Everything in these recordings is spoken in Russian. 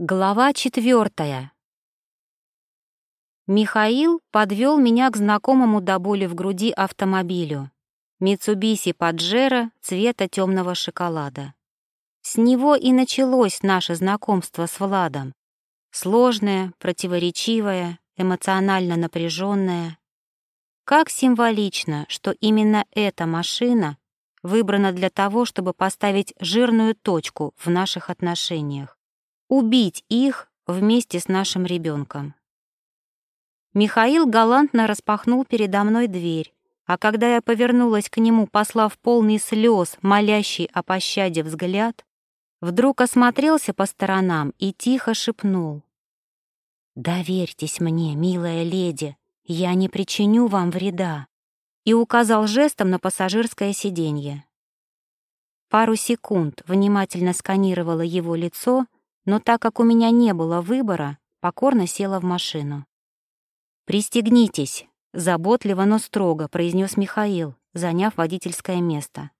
Глава четвертая. Михаил подвел меня к знакомому до боли в груди автомобилю. Митсубиси Паджеро цвета темного шоколада. С него и началось наше знакомство с Владом. Сложное, противоречивое, эмоционально напряженное. Как символично, что именно эта машина выбрана для того, чтобы поставить жирную точку в наших отношениях убить их вместе с нашим ребенком. Михаил галантно распахнул передо мной дверь, а когда я повернулась к нему, послав полный слез, молящий о пощаде взгляд, вдруг осмотрелся по сторонам и тихо шепнул. «Доверьтесь мне, милая леди, я не причиню вам вреда», и указал жестом на пассажирское сиденье. Пару секунд внимательно сканировала его лицо — но так как у меня не было выбора, покорно села в машину. «Пристегнитесь», — заботливо, но строго произнес Михаил, заняв водительское место.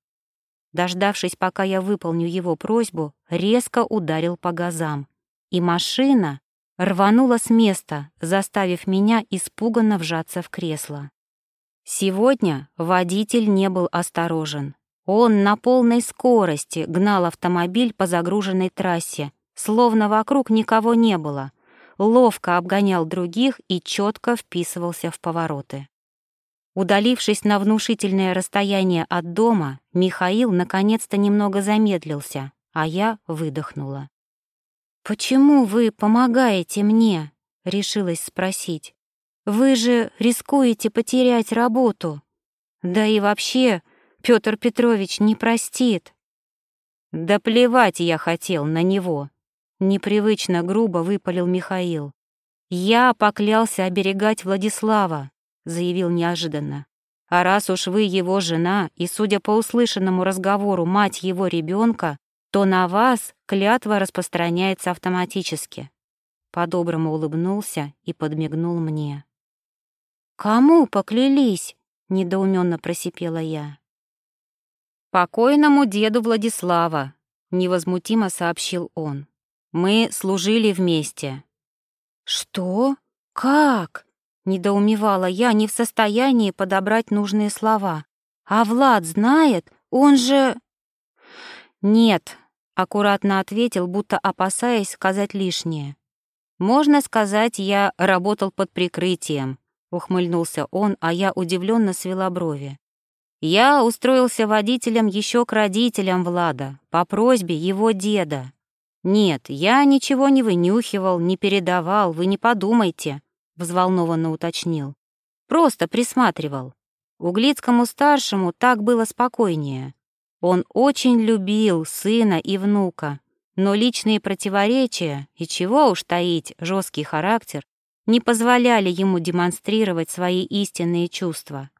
Дождавшись, пока я выполню его просьбу, резко ударил по газам, и машина рванула с места, заставив меня испуганно вжаться в кресло. Сегодня водитель не был осторожен. Он на полной скорости гнал автомобиль по загруженной трассе, словно вокруг никого не было, ловко обгонял других и четко вписывался в повороты. Удалившись на внушительное расстояние от дома, Михаил наконец-то немного замедлился, а я выдохнула. «Почему вы помогаете мне?» — решилась спросить. «Вы же рискуете потерять работу. Да и вообще, Петр Петрович не простит». «Да плевать я хотел на него», Непривычно грубо выпалил Михаил. «Я поклялся оберегать Владислава», — заявил неожиданно. «А раз уж вы его жена и, судя по услышанному разговору, мать его ребенка, то на вас клятва распространяется автоматически». По-доброму улыбнулся и подмигнул мне. «Кому поклялись?» — недоуменно просипела я. «Покойному деду Владислава», — невозмутимо сообщил он. Мы служили вместе». «Что? Как?» — недоумевала я, не в состоянии подобрать нужные слова. «А Влад знает? Он же...» «Нет», — аккуратно ответил, будто опасаясь сказать лишнее. «Можно сказать, я работал под прикрытием», — ухмыльнулся он, а я удивленно свела брови. «Я устроился водителем еще к родителям Влада, по просьбе его деда. «Нет, я ничего не вынюхивал, не передавал, вы не подумайте», — взволнованно уточнил. «Просто присматривал. Углицкому-старшему так было спокойнее. Он очень любил сына и внука, но личные противоречия, и чего уж таить, жесткий характер, не позволяли ему демонстрировать свои истинные чувства.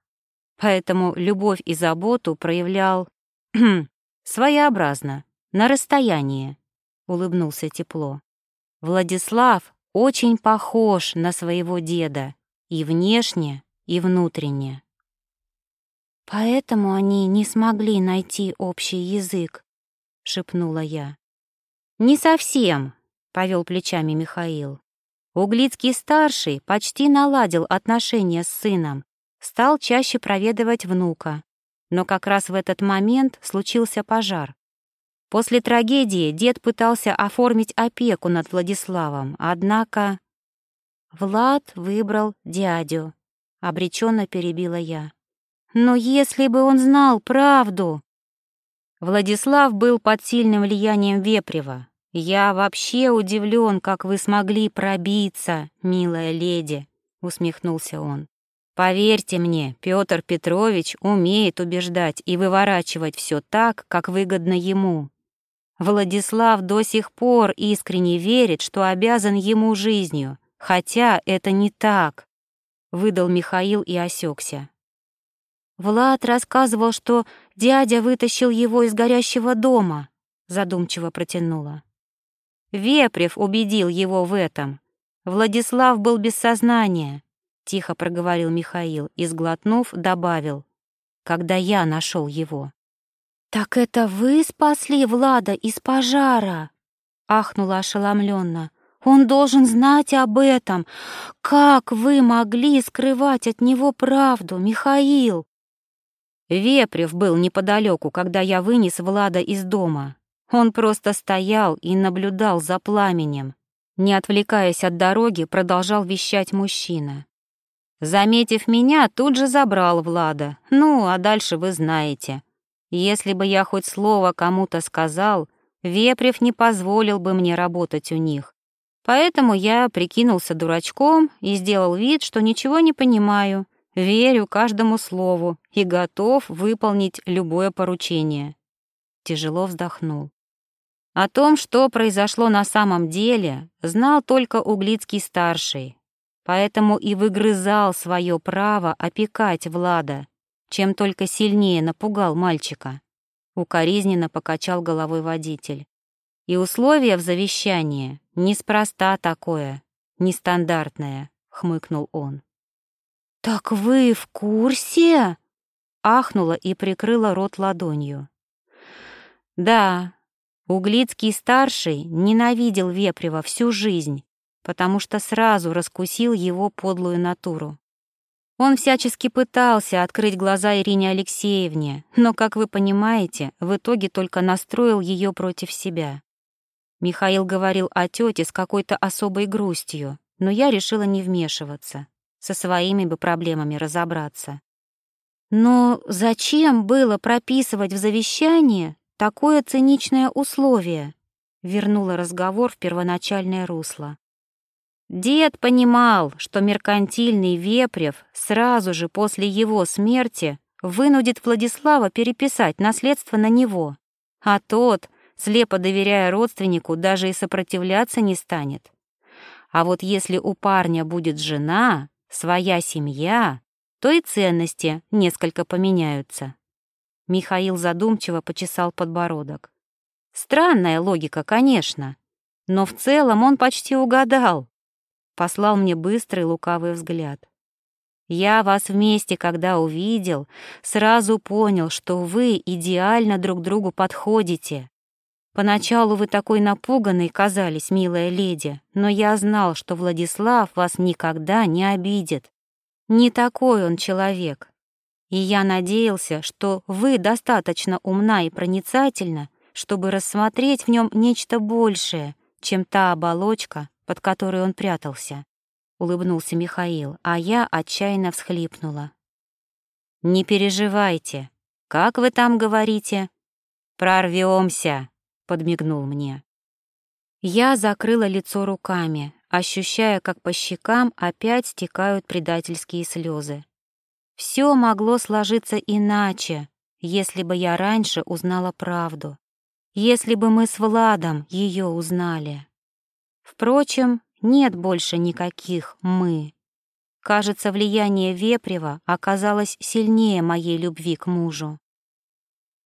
Поэтому любовь и заботу проявлял своеобразно, на расстоянии, улыбнулся тепло. Владислав очень похож на своего деда и внешне, и внутренне. Поэтому они не смогли найти общий язык, шепнула я. Не совсем, повел плечами Михаил. Углицкий старший почти наладил отношения с сыном, стал чаще проведывать внука. Но как раз в этот момент случился пожар. После трагедии дед пытался оформить опеку над Владиславом, однако... Влад выбрал дядю. Обреченно перебила я. Но если бы он знал правду... Владислав был под сильным влиянием Вепрева. Я вообще удивлен, как вы смогли пробиться, милая леди, усмехнулся он. Поверьте мне, Петр Петрович умеет убеждать и выворачивать все так, как выгодно ему. Владислав до сих пор искренне верит, что обязан ему жизнью, хотя это не так, — выдал Михаил и осекся. Влад рассказывал, что дядя вытащил его из горящего дома, — задумчиво протянула. Вепрев убедил его в этом. Владислав был без сознания, — тихо проговорил Михаил и, сглотнув, добавил, когда я нашел его. «Так это вы спасли Влада из пожара?» ахнула ошеломленно. Он должен знать об этом. Как вы могли скрывать от него правду, Михаил? Вепрев был неподалеку, когда я вынес Влада из дома. Он просто стоял и наблюдал за пламенем. Не отвлекаясь от дороги, продолжал вещать мужчина. Заметив меня, тут же забрал Влада. Ну, а дальше вы знаете. Если бы я хоть слово кому-то сказал, Вепрев не позволил бы мне работать у них. Поэтому я прикинулся дурачком и сделал вид, что ничего не понимаю, верю каждому слову и готов выполнить любое поручение. Тяжело вздохнул. О том, что произошло на самом деле, знал только Углицкий-старший, поэтому и выгрызал свое право опекать Влада, чем только сильнее напугал мальчика. Укоризненно покачал головой водитель. И условия в завещании неспроста такое, нестандартное, хмыкнул он. Так вы в курсе? Ахнула и прикрыла рот ладонью. Да, Углицкий старший ненавидел Вепрева всю жизнь, потому что сразу раскусил его подлую натуру. Он всячески пытался открыть глаза Ирине Алексеевне, но, как вы понимаете, в итоге только настроил ее против себя. Михаил говорил о тете с какой-то особой грустью, но я решила не вмешиваться, со своими бы проблемами разобраться. Но зачем было прописывать в завещание такое циничное условие? Вернула разговор в первоначальное русло. Дед понимал, что меркантильный Вепрев сразу же после его смерти вынудит Владислава переписать наследство на него, а тот слепо доверяя родственнику, даже и сопротивляться не станет. А вот если у парня будет жена, своя семья, то и ценности несколько поменяются. Михаил задумчиво почесал подбородок. Странная логика, конечно, но в целом он почти угадал. Послал мне быстрый лукавый взгляд. Я вас вместе, когда увидел, сразу понял, что вы идеально друг другу подходите. Поначалу вы такой напуганной казались, милая леди, но я знал, что Владислав вас никогда не обидит. Не такой он человек. И я надеялся, что вы достаточно умна и проницательна, чтобы рассмотреть в нем нечто большее, чем та оболочка, под которой он прятался. Улыбнулся Михаил, а я отчаянно всхлипнула. «Не переживайте. Как вы там говорите? Прорвемся!» подмигнул мне. Я закрыла лицо руками, ощущая, как по щекам опять стекают предательские слезы. Все могло сложиться иначе, если бы я раньше узнала правду, если бы мы с Владом ее узнали. Впрочем, нет больше никаких «мы». Кажется, влияние Вепрева оказалось сильнее моей любви к мужу.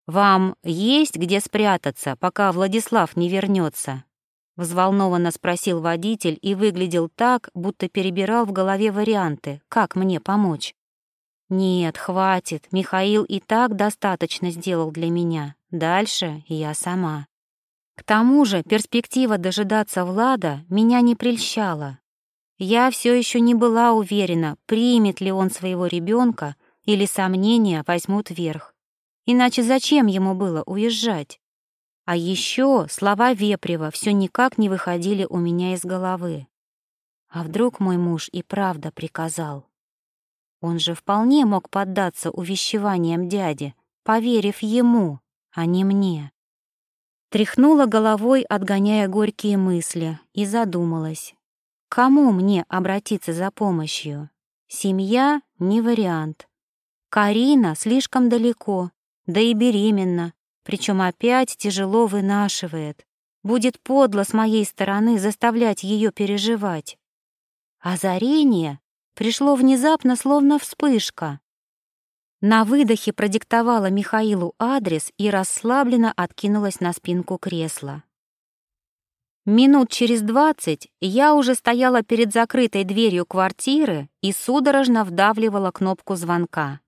«Вам есть где спрятаться, пока Владислав не вернется?» Взволнованно спросил водитель и выглядел так, будто перебирал в голове варианты, как мне помочь. «Нет, хватит, Михаил и так достаточно сделал для меня. Дальше я сама». К тому же перспектива дожидаться Влада меня не прельщала. Я все еще не была уверена, примет ли он своего ребенка или сомнения возьмут верх. Иначе зачем ему было уезжать? А еще слова Вепрева все никак не выходили у меня из головы. А вдруг мой муж и правда приказал? Он же вполне мог поддаться увещеваниям дяди, поверив ему, а не мне. Тряхнула головой, отгоняя горькие мысли, и задумалась. Кому мне обратиться за помощью? Семья — не вариант. Карина слишком далеко, да и беременна, причем опять тяжело вынашивает. Будет подло с моей стороны заставлять ее переживать. Озарение пришло внезапно, словно вспышка. На выдохе продиктовала Михаилу адрес и расслабленно откинулась на спинку кресла. Минут через двадцать я уже стояла перед закрытой дверью квартиры и судорожно вдавливала кнопку звонка.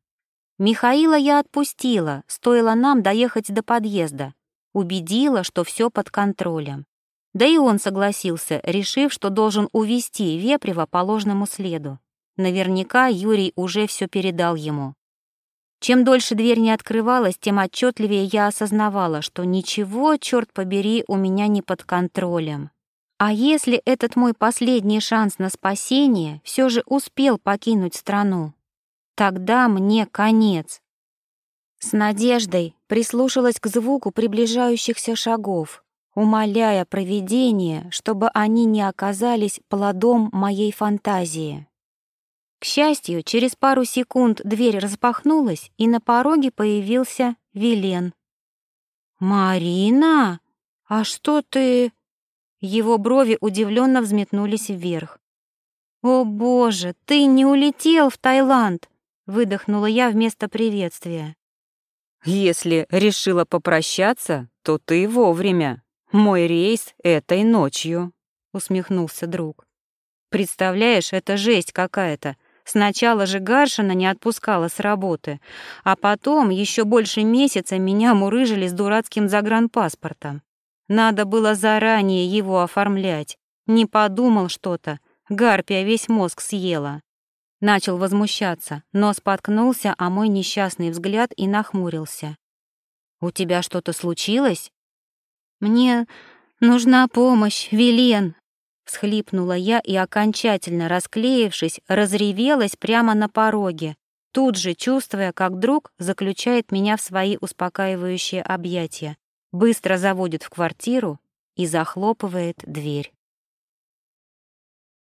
Михаила я отпустила, стоило нам доехать до подъезда. Убедила, что все под контролем. Да и он согласился, решив, что должен увести Вепрева по ложному следу. Наверняка Юрий уже все передал ему. Чем дольше дверь не открывалась, тем отчетливее я осознавала, что ничего, черт побери, у меня не под контролем. А если этот мой последний шанс на спасение все же успел покинуть страну? Тогда мне конец. С надеждой прислушалась к звуку приближающихся шагов, умоляя провидение, чтобы они не оказались плодом моей фантазии. К счастью, через пару секунд дверь распахнулась, и на пороге появился Вилен. «Марина, а что ты...» Его брови удивленно взметнулись вверх. «О боже, ты не улетел в Таиланд!» — выдохнула я вместо приветствия. «Если решила попрощаться, то ты вовремя. Мой рейс этой ночью», — усмехнулся друг. «Представляешь, это жесть какая-то. Сначала же Гаршина не отпускала с работы, а потом еще больше месяца меня мурыжили с дурацким загранпаспортом. Надо было заранее его оформлять. Не подумал что-то. Гарпия весь мозг съела. Начал возмущаться, но споткнулся о мой несчастный взгляд и нахмурился. «У тебя что-то случилось?» «Мне нужна помощь, Вилен!» Всхлипнула я и, окончательно расклеившись, разревелась прямо на пороге, тут же чувствуя, как друг заключает меня в свои успокаивающие объятия, быстро заводит в квартиру и захлопывает дверь.